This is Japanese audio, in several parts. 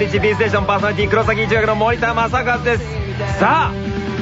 ブリッジ B ステーションパーソナリティ黒崎一学の森田正和です。さあ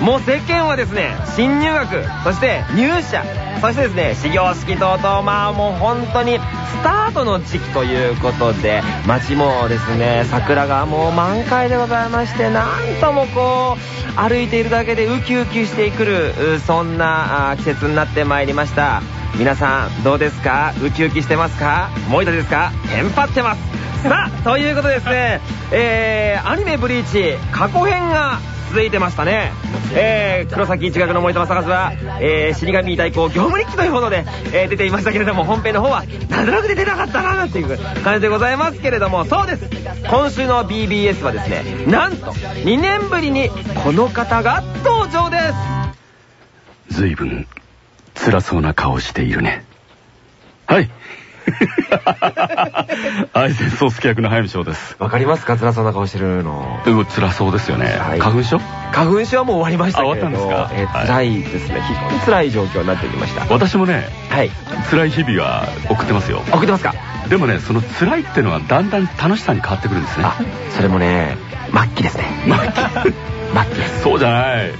もう世間はですね新入学そして入社そしてですね始業式等々まあもう本当にスタートの時期ということで街もですね桜がもう満開でございましてなんともこう歩いているだけでウキウキしてくるそんな季節になってまいりました。皆さんどうですか？ウキウキしてますか？森田ですか？テンパってます。さあということでですねえー、アニメ「ブリーチ」過去編が続いてましたね。えー、黒崎一学の森田正和は、えー、死神代行業務日記というもので、えー、出ていましたけれども、本編の方は、なんとなく出てなかったな、なんていう感じでございますけれども、そうです今週の BBS はですね、なんと、2年ぶりに、この方が登場です随分、辛そうな顔しているね。はい。愛禅宗介役の早見翔です。わかりますか？辛そうな顔してるの。う辛そうですよね。はい、花粉症？花粉症はもう終わりましたけど。終わったんですか、えー、辛いですね。非常に辛い状況になってきました。私もね、はい。辛い日々は送ってますよ。送ってますか？でもね、その辛いってのはだんだん楽しさに変わってくるんですね。あ、それもね、末期ですね。末期。末期ですそうじゃない。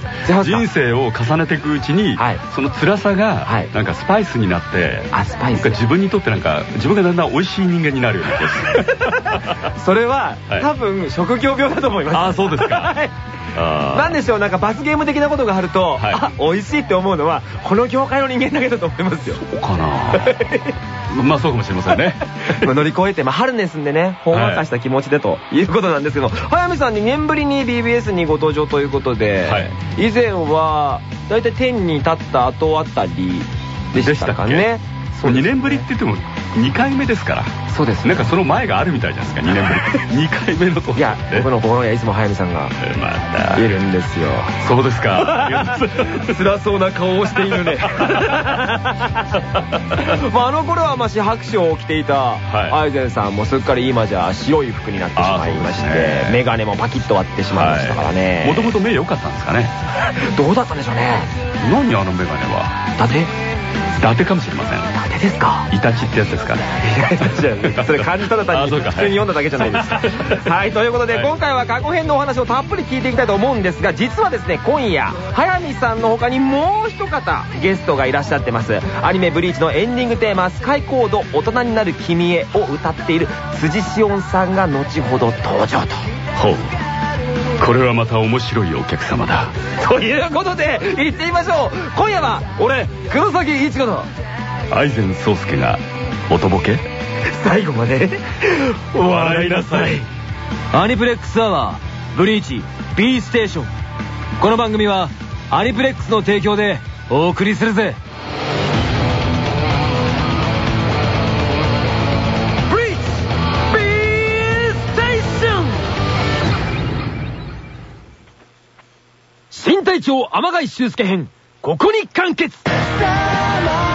人生を重ねていくうちに、はい、その辛さが、なんかスパイスになって、あスパイス。自分にとってなんか自分がだんだん美味しい人間になるような気がする。それは、はい、多分職業病だと思います。ああそうですか。なんでしょうなんか罰ゲーム的なことがあると、はい、あ美味しいって思うのはこの業界の人間だけだと思いますよ。そうかな まあそうかもしれませんね。乗り越えて、まあ、ハルネスんでねほんわかした気持ちでということなんですけど、はい、早見さん2年ぶりに BBS にご登場ということで、はい、以前は大体天に立った後あたりでしたかねそう2年ぶりって言っても2回目ですから。そうですなんかその前があるみたいじゃないですか。2年ぶり。2回目のといや僕の心にはいつも早見さんがいるんですよ。そうですか。辛そうな顔をしているね。まああの頃はまあ白書を着ていたアイゼンさんもすっかり今じゃ白い服になってしまいまして眼鏡もパキッと割ってしまいましたからね。もともと目良かったんですかね。どうだったんでしょうね。何あの眼鏡は？だって伊達かもしれません。伊達ですか？イタチってやつですか？それ漢字ただ単に普通に読んだだけじゃないです。かはいということで今回は過去編のお話をたっぷり聞いていきたいと思うんですが実はですね今夜早見さんの他にもう一方ゲストがいらっしゃってます。アニメ「ブリーチ」のエンディングテーマ「スカイコード大人になる君へ」を歌っている辻志音さんが後ほど登場と。ほうこれはまた面白いお客様だ。ということで行ってみましょう。今夜は俺黒崎一子の。愛禅宗介がおとぼけ？最後まで。笑いなさい。アニプレックスアワーブリーチ B ステーション。この番組はアニプレックスの提供でお送りするぜ隊長天貝修介編。ここに完結。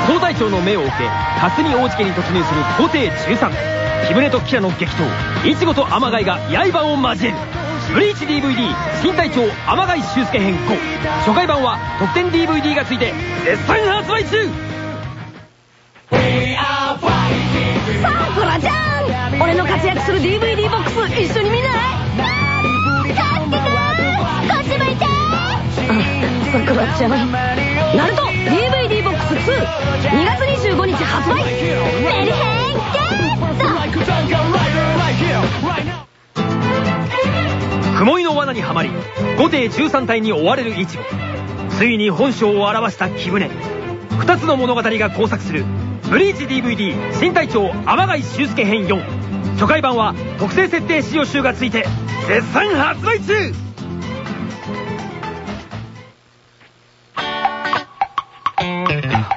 総隊長の命を受け霞王子家に突入する皇帝13木舟とキラの激闘。イチゴと天貝が刃を交える。ブリーチ DVD 新隊長天貝修介編5初回版は特典 DVD がついて絶賛発売中。さあトラちゃん。俺の活躍する DVD ボックス一緒に見ない？さくらちゃんナルト DVD ボックス22月25日発売。メルヘンゲット。雲井の罠にはまり後手13体に追われるイチゴついに本性を表した木舟2つの物語が交錯する。ブリーチ DVD 新隊長天貝修介編4初回版は特製設定使用集がついて絶賛発売中。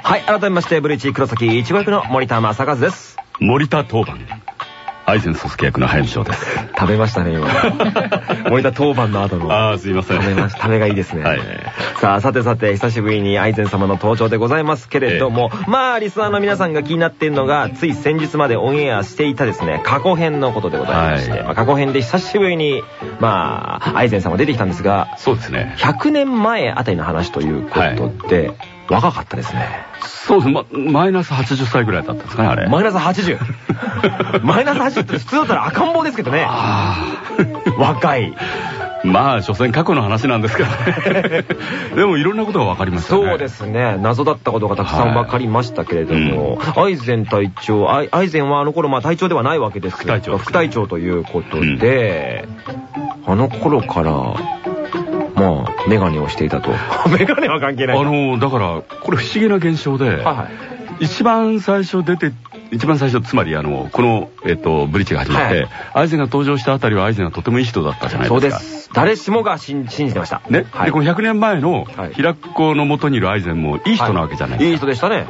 はい改めましてブリーチ黒崎一護役の森田正和です。森田当番。愛禅宗介役の早見翔です。食べましたね今。森田当番の後の。ああすいません。食べました。食べがいいですね、はい、さあさてさて久しぶりに愛禅様の登場でございますけれども、えー、まあリスナーの皆さんが気になっているのがつい先日までオンエアしていたですね過去編のことでございまして、はい、まあ、過去編で久しぶりにまあ愛禅様出てきたんですがそうですね。100年前あたりの話ということで、はい若かったですね。そうです、ま、マイナス80歳ぐらいだったんですかね、あれ。マイナス 80? マイナス80って普通だったら赤ん坊ですけどね。若い。まあ、所詮過去の話なんですけどね。でもいろんなことが分かりましたね。そうですね。謎だったことがたくさん分かりましたけれども、はいうん、アイゼン隊長、アイアイゼンはあの頃まあ隊長ではないわけですけど、副隊長、ね、副隊長ということで、うん、あの頃から、まあ、メガネをしていたと。メガネは関係ない。あの、だから、これ不思議な現象で、はいはい、一番最初出て、一番最初、つまり、あの、この、えっと、ブリッジが始まって、はい、アイゼンが登場したあたりはアイゼンはとてもいい人だったじゃないですか。そうです。誰しもが信じてました。ね。はい、で、この100年前の、平子のもとにいるアイゼンもいい人なわけじゃないですか。いい人でしたね。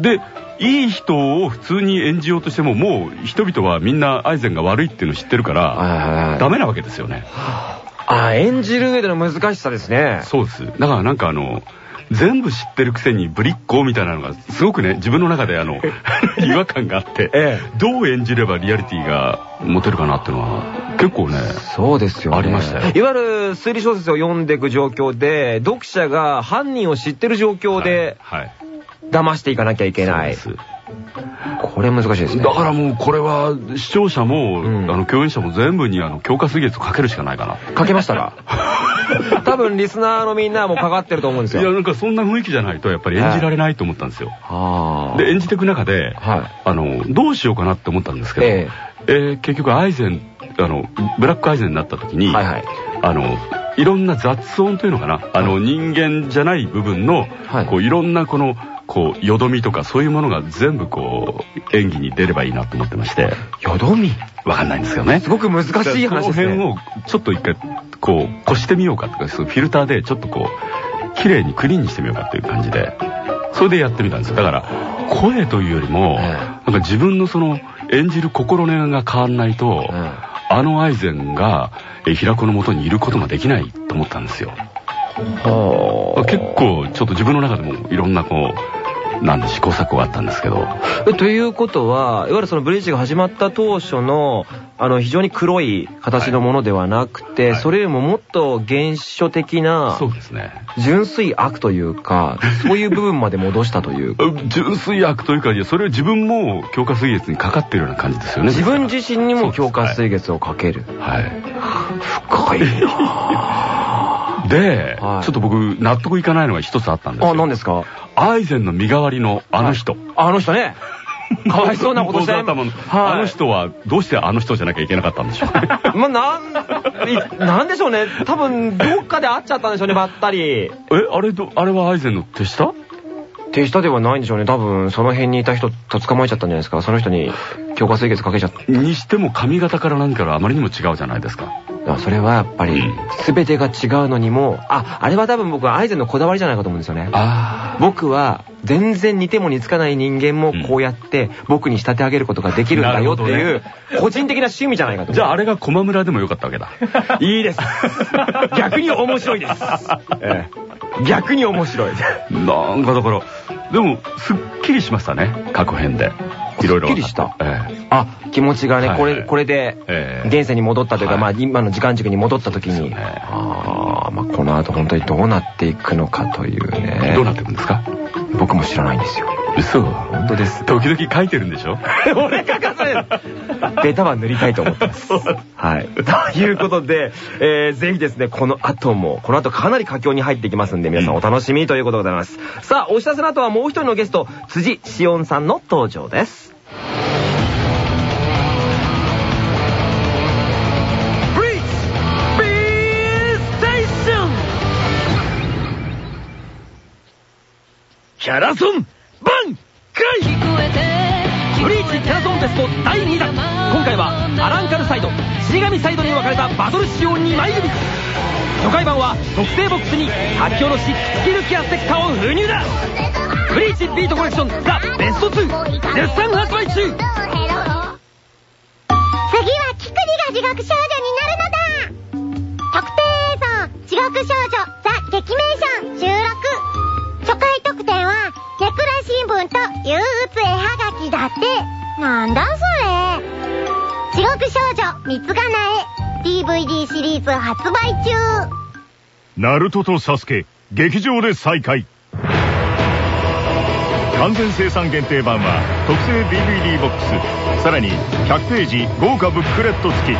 で、いい人を普通に演じようとしても、もう人々はみんなアイゼンが悪いっていうのを知ってるから、ダメなわけですよね。あ、演じる上での難しさですね。そうです。だからなんかあの、全部知ってるくせにぶりっ子みたいなのがすごくね自分の中であの 違和感があって、ええ、どう演じればリアリティが持てるかなっていうのは結構ねそうですよ、ね、ありましたよいわゆる推理小説を読んでいく状況で読者が犯人を知ってる状況で、はいはい、騙していかなきゃいけない。そうですこれ難しいですね。だからもうこれは視聴者も、うん、あの共演者も全部にあの強化水月をかけるしかないかな。かけましたか？多分リスナーのみんなもかかってると思うんですよ。いやなんかそんな雰囲気じゃないとやっぱり演じられないと思ったんですよ。はい、で演じていく中で、はい、あのどうしようかなって思ったんですけど、えー、えー、結局アイゼンあのブラックアイゼンになった時に、はいはい、あのいろんな雑音というのかな、あの人間じゃない部分の、はい、こういろんなこのこう、よどみとかそういうものが全部こう、演技に出ればいいなと思ってまして。よどみ？わかんないんですよね。すごく難しい話ですね。この辺をちょっと一回、こう、こしてみようかとか、そのフィルターでちょっとこう、綺麗にクリーンにしてみようかっていう感じで、それでやってみたんですよ。だから、声というよりも、なんか自分のその、演じる心根が変わんないと、あのアイゼンが、平子のもとにいることができないと思ったんですよ。結構ちょっと自分の中でもいろんなこうなんで試行錯誤があったんですけど。ということは、いわゆるそのブリッジが始まった当初の、あの、非常に黒い形のものではなくて、はい、それよりももっと原初的な、そうですね。純粋悪というか、そういう部分まで戻したというか。純粋悪というか、いや、それを自分も強化水月にかかってるような感じですよね。自分自身にも強化水月をかける。はい。深いなで、はい、ちょっと僕、納得いかないのが一つあったんですよ。あ、何ですか？アイゼンの身代わりのあの人。あの人ね。かわいそうなことして たもん。あの人は、どうしてあの人じゃなきゃいけなかったんでしょうね。まあ、なん、なんでしょうね。多分、どっかで会っちゃったんでしょうね、ばったり。え、あれ、あれはアイゼンの手下？手下ではないんでしょうね。多分、その辺にいた人と捕まえちゃったんじゃないですか。その人に強化水月かけちゃった。にしても髪型から何からあまりにも違うじゃないですか。それはやっぱり、全てが違うのにも、あ、あれは多分僕はアイゼンのこだわりじゃないかと思うんですよね。僕は、全然似ても似つかない人間もこうやって僕に仕立て上げることができるんだよっていう、個人的な趣味じゃないかと。じゃああれが駒村でもよかったわけだ。いいです。逆に面白いです。逆に面白い。なんかだから、でも、すっきりしましたね、各編で。いろいろ。すっきりした。あ、気持ちがね、これ、これで、現世に戻ったというか、まあ、今の時間軸に戻った時に、ああ、まあ、この後本当にどうなっていくのかというね。どうなっていくんですか？僕も知らないんですよ。嘘本当です。時々書いてるんでしょ？俺書かされるベタは塗りたいと思ってます。はい。ということで、えー、ぜひですね、この後も、この後かなり佳境に入っていきますんで、皆さんお楽しみということでございます。さあ、お知らせの後はもう一人のゲスト、辻しおんさんの登場です。キャラソンバンクライブリーチキャラソンテスト第2弾。今回はアランカルサイド死神サイドに分かれたバトル仕様2枚組初回版は特製ボックスに書き下ろしスキルケアステッカーを封入だ。ブリーチビートコレクションザ・ベスト2絶賛発売中。次はキクリが地獄少女になるのだ。特定映像地獄少女新聞と憂鬱絵はがきだって。なんだそれ。地獄少女三つがなえ DVD シリーズ発売中。ナルトとサスケ、劇場で再会。完全生産限定版は特製 DVD ボックスさらに100ページ豪華ブックレット付き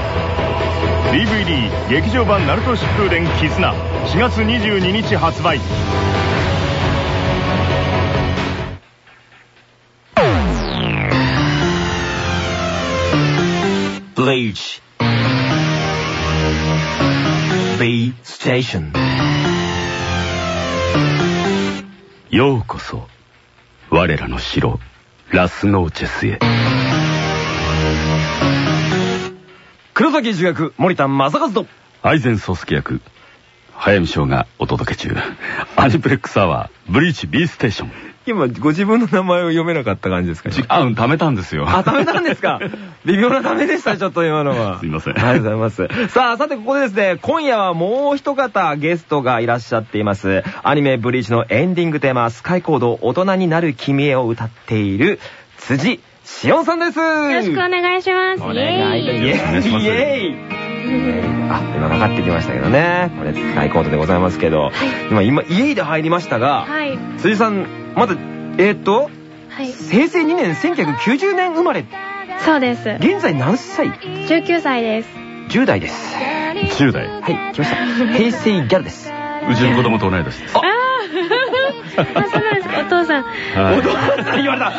DVD 劇場版ナルト疾風伝絆4月22日発売 Bleach B Station. ようこそ。我らの城。ラスノーチェスへ。黒崎主役森田正和と。アイゼンソースケ役早見翔がお届け中。アニプレックスアワーブリーチ B ステーション今ご自分の名前を読めなかった感じですか？ちあうん貯めたんですよあ、食べたんですか？微妙なダメでした、ちょっと今のは。すいませんありがとうございます。さあ、さてここでですね、今夜はもう一方ゲストがいらっしゃっています。アニメブリーチのエンディングテーマ、スカイコード大人になる君へを歌っている辻しおんさんです。よよろしくお願いします。お願いいたします。イエーイイエーイあ、今かかってきましたけどね。これスカイコードでございますけど、今、今、家で入りましたが、はい。辻さん、まだ、えーっと、はい。平成2年1990年生まれ。そうです。現在何歳？19歳です。10代です。10代。はい来ました。平成ギャルです。うちの子供と同い年です。あ。あ、そうなんですか。お父さん。はい。お父さん言われた。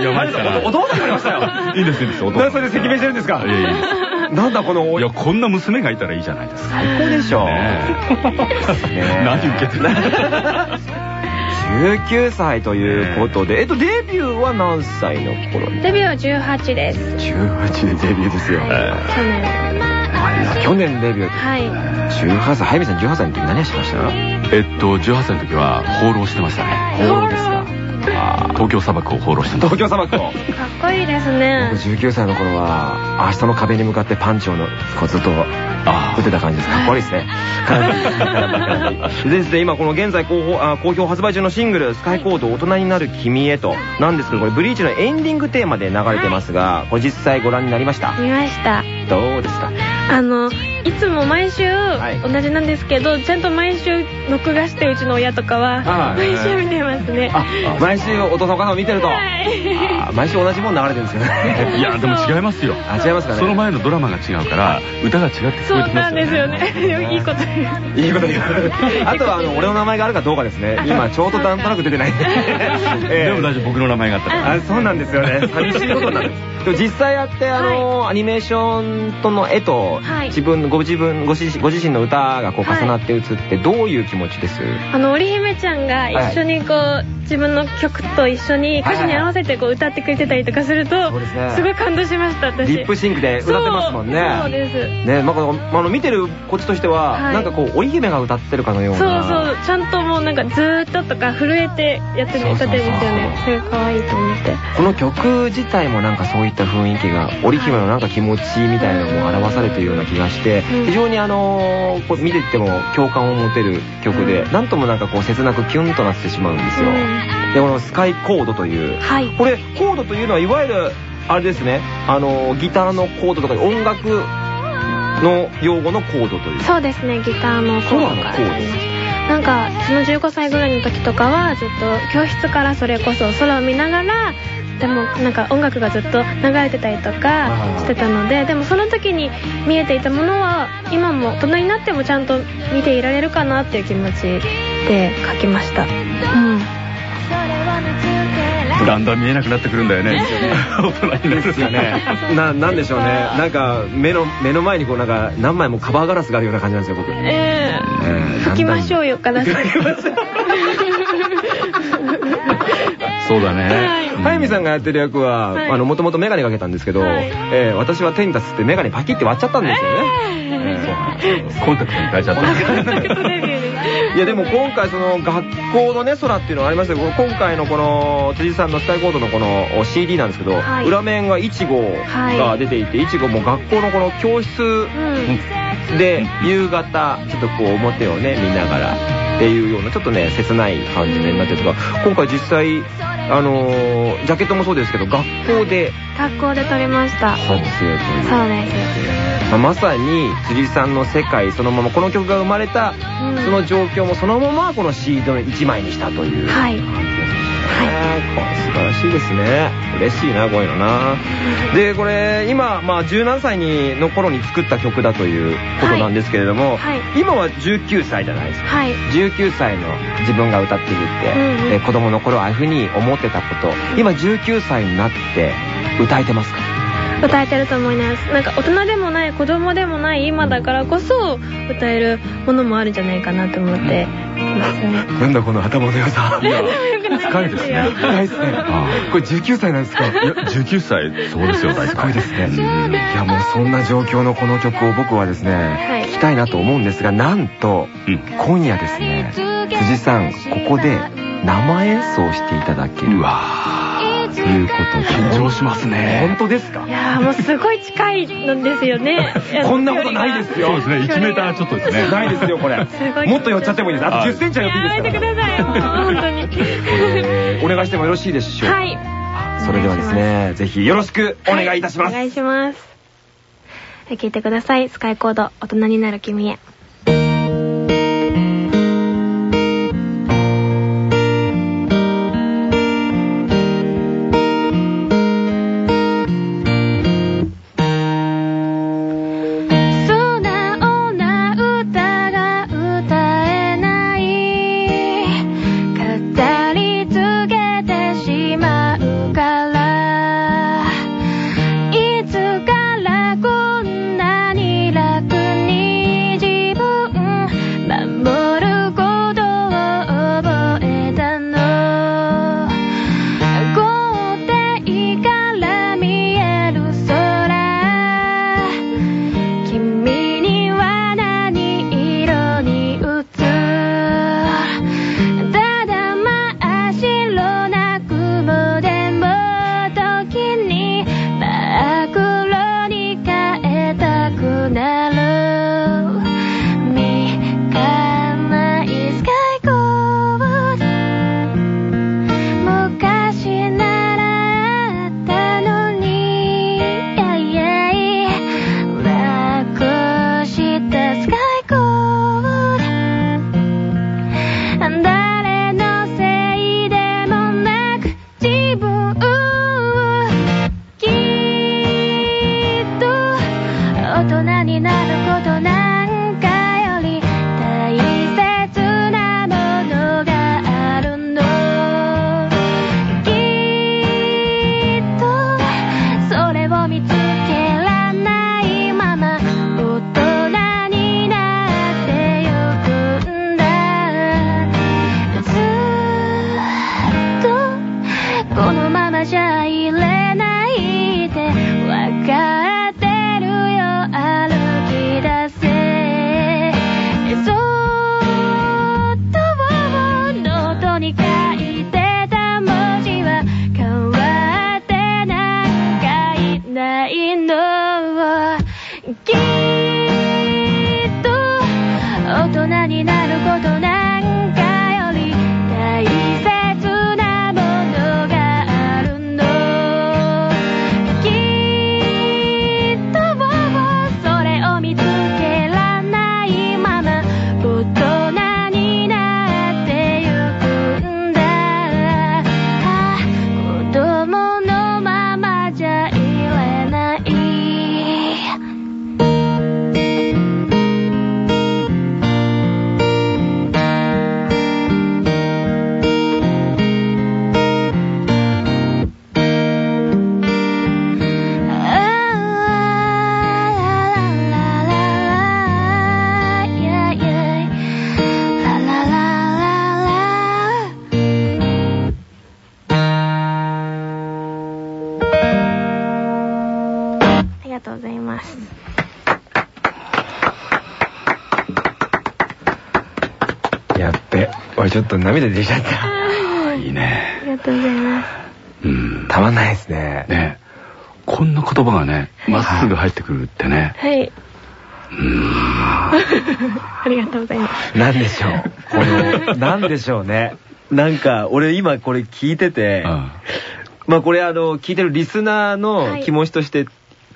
いやマジかな。おお父さん言われましたよ。いいですいいです。お父何それで赤面してるんですか？いやいやなんだこのい。やこんな娘がいたらいいじゃないですか。最高でしょ。何受けてる 19歳ということでえ。っとデビューは何歳の頃に？デビューは18です。18でデビューですよ。去年。あら去年デビューはい。18歳早見さん18歳の時何しました？えっと18歳の時は放浪してましたね。そうですか東京砂漠を放浪してま東京砂漠を。かっこいいですね。僕。19歳の頃は明日の壁に向かってパンチをのこうずっとあ打ってた感じです。かっこいいですね。でですね今この現在好評あ好評発売中のシングル「スカイコード大人になる君へと」なんですけどこれブリーチのエンディングテーマで流れてますがこれ実際ご覧になりました？見ました。どうですか？あの、いつも毎週い。同じなんですけど、ちゃんと毎週録画してうちの親とかはは、い。毎週見てますね。あ毎週お父さんお母さんを見てると。はい。あ毎週同じもの流れてるんですよね。いやでも違いますよ。あ違いますかね。その前のドラマが違うから歌が違って聞そうこえてきますよね。なんですよね。いいこと言う。いいこと言う。あとはあの俺の名前があるかどうかですね。今ちょうどなんとなく出てない。ええ。でも大丈夫僕の名前があったから。あそうなんですよね。寂しいことになるでも実際やってあの、アニメーションとの絵と、はい。自分ご自分ご自ご自身の歌がこうはい。重なって映ってどういう気持ちです、あの織姫ちゃんが一緒にこう、自分の曲と一緒に歌詞に合わせてこう歌ってくれてたりとかすると、すごい感動しました私。リップシンクで歌ってますもんね。そうです。ねまあ、このあの見てるこっちとしては、はい。なんかこう織姫が歌ってるかのようそうなそう。ちゃんともうなんかずーっととか震えてやってる歌ってるんですよね。それが可愛いと思って。この曲自体もなんかそういった雰囲気が織姫のなんか気持ちみたいなのも表されているような気がしてうん。非常にあのこう見てても共感を持てる曲でうん。なんともなんかこう切なくキュンとなってしまうんですよ。うん。でスカイコードというはい。これコードというのはいわゆるあれですね。あのギターのコードとか音楽の用語のコードという。そうですね。ギターのコードからなんかその15歳ぐらいの時とかはずっと教室からそれこそ空を見ながらでもなんか音楽がずっと流れてたりとかしてたのででもその時に見えていたものは今も大人になってもちゃんと見ていられるかなっていう気持ちで書きました。うんだんだん見えなくなってくるんだよね。大人になるですよね。ななんでしょうね。なんか目の目の前にこうなんか何枚もカバーガラスがあるような感じなんですよ僕。えー、吹きましょうよガラスそうだね。はい。うん。早見さんがやってる役は、もともとメガネかけたんですけど、はい。えー私は手に立つってメガネパキって割っちゃったんですよね。えコンタクトに変えちゃった。いやでも今回その学校のね空っていうのがありましたけど今回のこの辻さんのスカイコードのこの CD なんですけど、はい。裏面がイチゴが出ていて、いちごも学校のこの教室うんで夕方ちょっとこう表をね見ながらっていうようなちょっとね切ない感じになってるとか今回実際あのージャケットもそうですけど学校で学校で撮りました。撮影という。そうです。まあまさに辻さんの世界そのままこの曲が生まれたうん。その状況もそのままこの CD の1枚にしたという。はい。感じですね。素晴らしいですね。嬉しいなこういうのな。でこれ今まあ17歳にの頃に作った曲だということなんですけれども、はい。今は19歳じゃないですか。はい。19歳の自分が歌っていて、うんうん。え子供の頃ああいうふうに思ってたこと。今19歳になって歌えてますか？歌えてると思います。なんか大人でもない子供でもない今だからこそ歌えるものもあるんじゃないかなと思って。ますねなんだこの頭の良さ。深いですね。深いですね。あこれ19歳なんですか？いや19歳。そうですよ大体。すごいですね。うんいやもうそんな状況のこの曲を僕はですね、はい。聴きたいなと思うんですがなんとうん。今夜ですね辻さんここで生演奏していただける。うわということで緊張しますね。本当ですか？いやーもうすごい近いのですよね。こんなことないですよ。そうですね。1メーターちょっとですね。ないですよこれもっと寄っちゃってもいいです。あとあ10センチは寄っていいやめてですからください本当に。えーお願いしてもよろしいでしょうか？はい。それではですねぜひよろしくお願いいたします。お願いします。聞いてください。スカイコード大人になる君へ涙出ちゃった。あ いいね。ありがとうございます。うん。たまんないですね。ね。こんな言葉がねまっすぐ入ってくるってね。はい。うん。ありがとうございます。なんでしょう？この なんでしょうね？なんか俺今これ聞いててうん。まあこれあの聞いてるリスナーの気持ちとして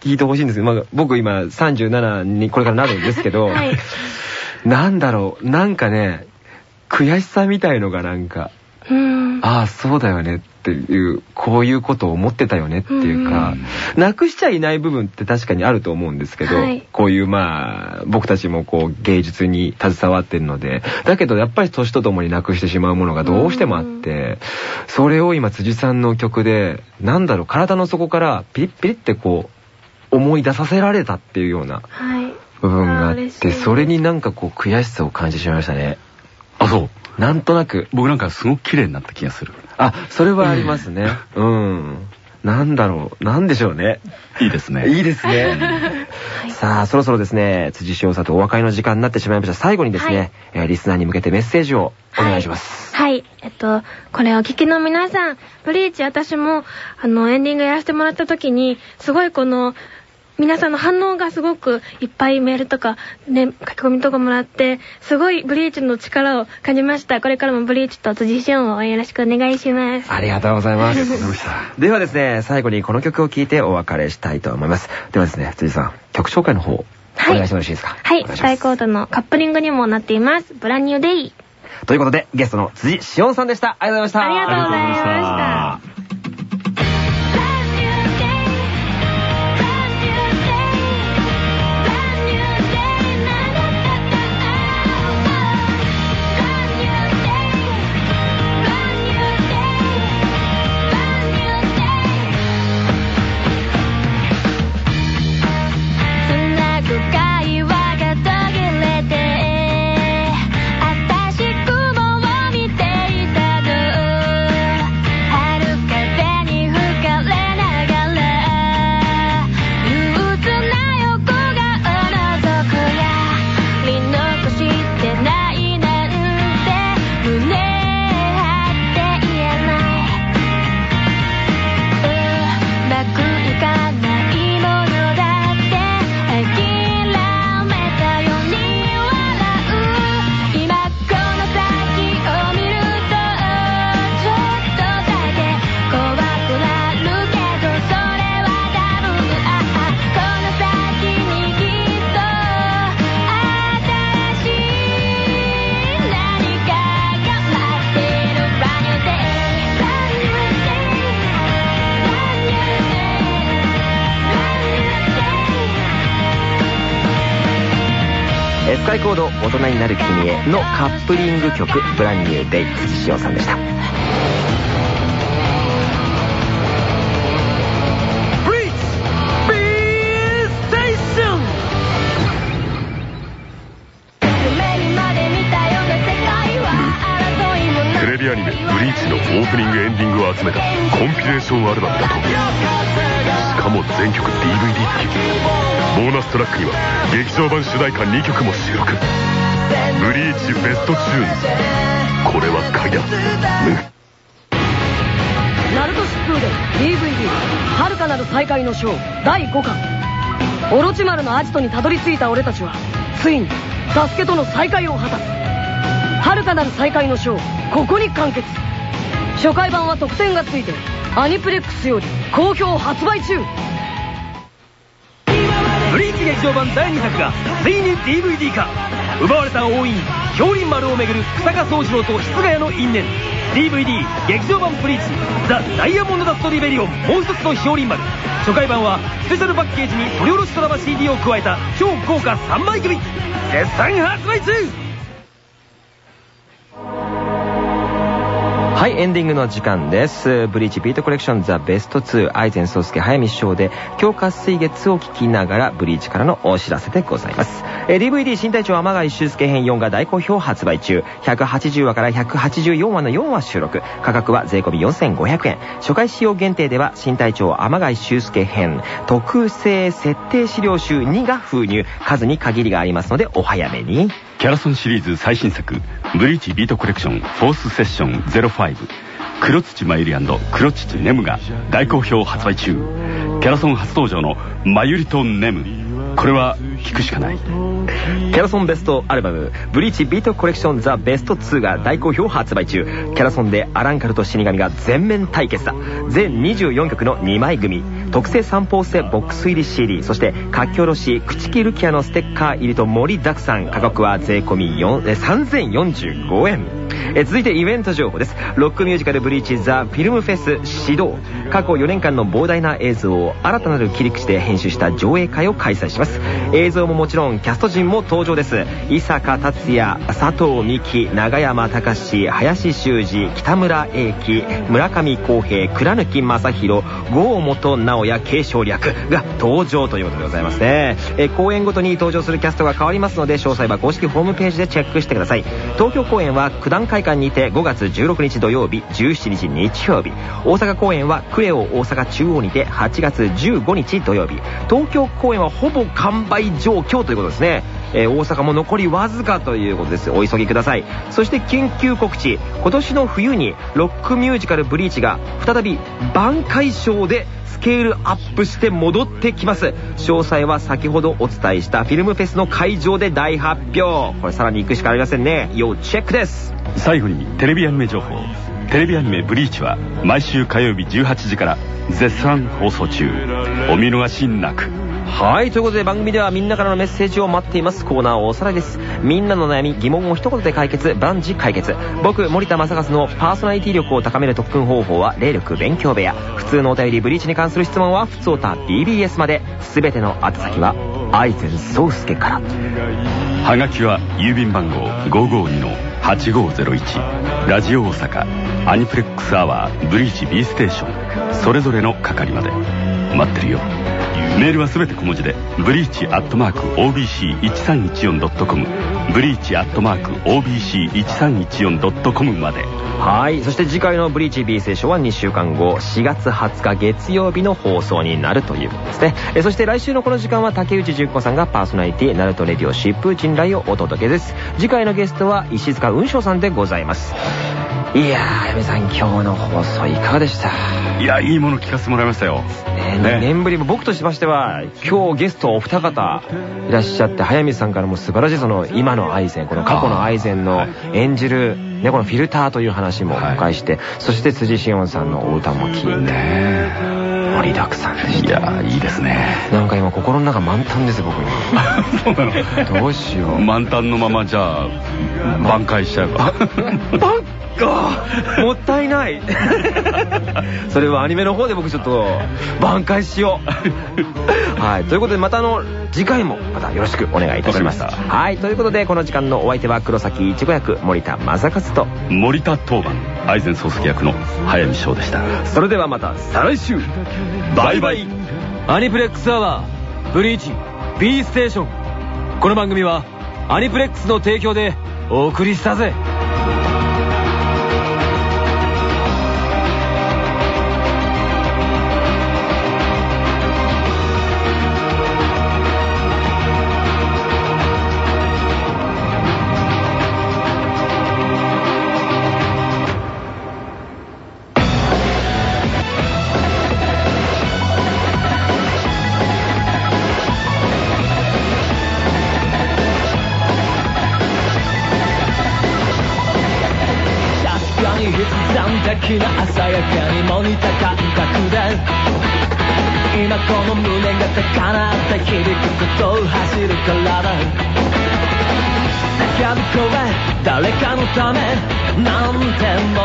聞いてほしいんですけど、まあ僕今37にこれからなるんですけど、はい。なんだろう？なんかね悔しさみたいのがなんかうん。ああ、そうだよねっていう、こういうことを思ってたよねっていうか、なくしちゃいない部分って確かにあると思うんですけど、はいこういうまあ、僕たちもこう芸術に携わってるので、だけどやっぱり年とともになくしてしまうものがどうしてもあって、それを今辻さんの曲で、なんだろう、体の底からピリッピリってこう、思い出させられたっていうようなはい。部分があっあー嬉しいて、それになんかこう悔しさを感じてしまいましたね。あ、そう。なんとなく、僕なんかすごく綺麗になった気がする。あ、それはありますね。うん。なんだろう。なんでしょうね。いいですね。いいですね。さあ、そろそろですね、辻塩さんとお別れの時間になってしまいました。最後にですね、はいえーリスナーに向けてメッセージをお願いします。はい。えっと、これお聞きの皆さん、ブリーチ私も、あの、エンディングやらせてもらった時に、すごいこの、皆さんの反応がすごくいっぱいメールとか、ね、書き込みとかもらって、すごいブリーチの力を感じました。これからもブリーチと辻シオンをよろしくお願いします。ありがとうございます。ではですね、最後にこの曲を聴いてお別れしたいと思います。ではですね、辻さん、曲紹介の方、はいお願いしてもよろしいですか？はい、スカイコードのカップリングにもなっています。ブランニューデイ。ということで、ゲストの辻しおんさんでした。ありがとうございました。ありがとうございました大人になる君へのカップリング曲ブランニューデイ辻しおんさんでした。テレビアニメ「ブリーチ」のオープニングエンディングを集めたコンピレーションアルバムだとしかも全曲 DVD 付き。ボーナストラックには劇場版主題歌2曲も収録。ブリーチベストチューン。ズこれは買いだナルト疾風伝 DVD「遥かなる再会の章」第5巻。オロチマルのアジトにたどり着いた俺たちはついにサスケとの再会を果たす。遥かなる再会の章ここに完結。初回版は特典がついてアニプレックスより好評発売中。ブリーチ劇場版第2作がついに DVD 化。奪われた王院氷林丸をめぐる草加宗次郎と室ヶ谷の因縁。DVD 劇場版ブリーチザ・ダイヤモンドダストリベリオンもう一つの氷林丸。初回版はスペシャルパッケージに取り下ろしドラマ CD を加えた超豪華3枚組。絶賛発売中はい、エンディングの時間です。ブリーチビートコレクションザベスト2、愛禅宗介早見師匠で、強化水月を聞きながら、ブリーチからのお知らせでございます。えー DVD 新隊長天貝修介編4が大好評発売中。180話から184話の4話収録。価格は税込4500円。初回使用限定では、新隊長天貝修介編、特製設定資料集2が封入。数に限りがありますので、お早めに。キャラソンシリーズ最新作「ブリーチビートコレクションフォースセッション05」黒土まゆり黒土ネムが大好評発売中。キャラソン初登場のまゆりとネム。これは聞くしかない。キャラソンベストアルバム「ブリーチビートコレクションザベスト2」が大好評発売中。キャラソンでアランカルと死神が全面対決だ。全24曲の2枚組。特製三宝製ボックス入り CD そして書き下ろし朽木ルキアのステッカー入りと盛りだくさん価格は税込み3045円え続いてイベント情報です。ロックミュージカルブリーチザ・フィルムフェス始動過去4年間の膨大な映像を新たなる切り口で編集した上映会を開催します。映像ももちろんキャスト陣も登場です。伊坂達也佐藤美希永山隆林修二北村英樹村上康平倉貫正宏郷本直や継承略が登場ということでございますね。え公演ごとに登場するキャストが変わりますので詳細は公式ホームページでチェックしてください。東京公演は九段会館にて5月16日土曜日17日日曜日。大阪公演はクレオ大阪中央にて8月15日土曜日。東京公演はほぼ完売状況ということですね。えー大阪も残りわずかということです。お急ぎください。そして緊急告知。今年の冬にロックミュージカル「ブリーチ」が再び挽回ショーでスケールアップして戻ってきます。詳細は先ほどお伝えしたフィルムフェスの会場で大発表。これさらに行くしかありませんね。要チェックです。最後にテレビアニメ情報。テレビアニメ「ブリーチ」は毎週火曜日18時から絶賛放送中。お見逃しなく。はいということで番組ではみんなからのメッセージを待っていますコーナーおさらいです。みんなの悩み疑問を一言で解決万事解決僕森田正和のパーソナリティ力を高める特訓方法は霊力勉強部屋。普通のお便りブリーチに関する質問は普通おた BBS まで。全ての宛先は愛禅宗介から。はがきは郵便番号552-8501ラジオ大阪アニプレックスアワーブリーチ B ステーション。それぞれの係まで。待ってるよ。メールはすべて小文字でブリーチアットマーク OBC1314.com ブリーチアットマーク OBC1314.com まで。はい。そして次回の「ブリーチ B ステーション」は2週間後4月20日月曜日の放送になるということですね。えそして来週のこの時間は竹内純子さんがパーソナリティナルトレディオシップ陣来をお届けです。次回のゲストは石塚雲翔さんでございます。いやーやめさん今日の放送いかがでした？いやいいもの聞かせてもらいましたよ。ねね。2年ぶりも僕としましては今日ゲストお二方いらっしゃって早見さんからも素晴らしいその今の愛禅この過去の愛禅の演じる、ね、このフィルターという話もお迎えして、そして辻志音さんのお歌も聴いて盛りだくさんでしいたやいいですね。なんか今心の中満タンです僕 そうなの。どうしよう。満タンのままじゃあ挽回しちゃうか。バンカーもったいない。それはアニメの方で僕ちょっと挽回しよう。はい。ということでまたあの次回もまたよろしくお願いいたします。はい。ということでこの時間のお相手は黒崎いちご役森田正和と森田当番愛禅宗介役の早見翔でした。それではまた再来週。バイバイ。アニプレックスアワーブリーチ B ステーション。この番組はアニプレックスの提供でお送りしたぜた響くことを走るから。だ叫ぶ声誰かのため。なんても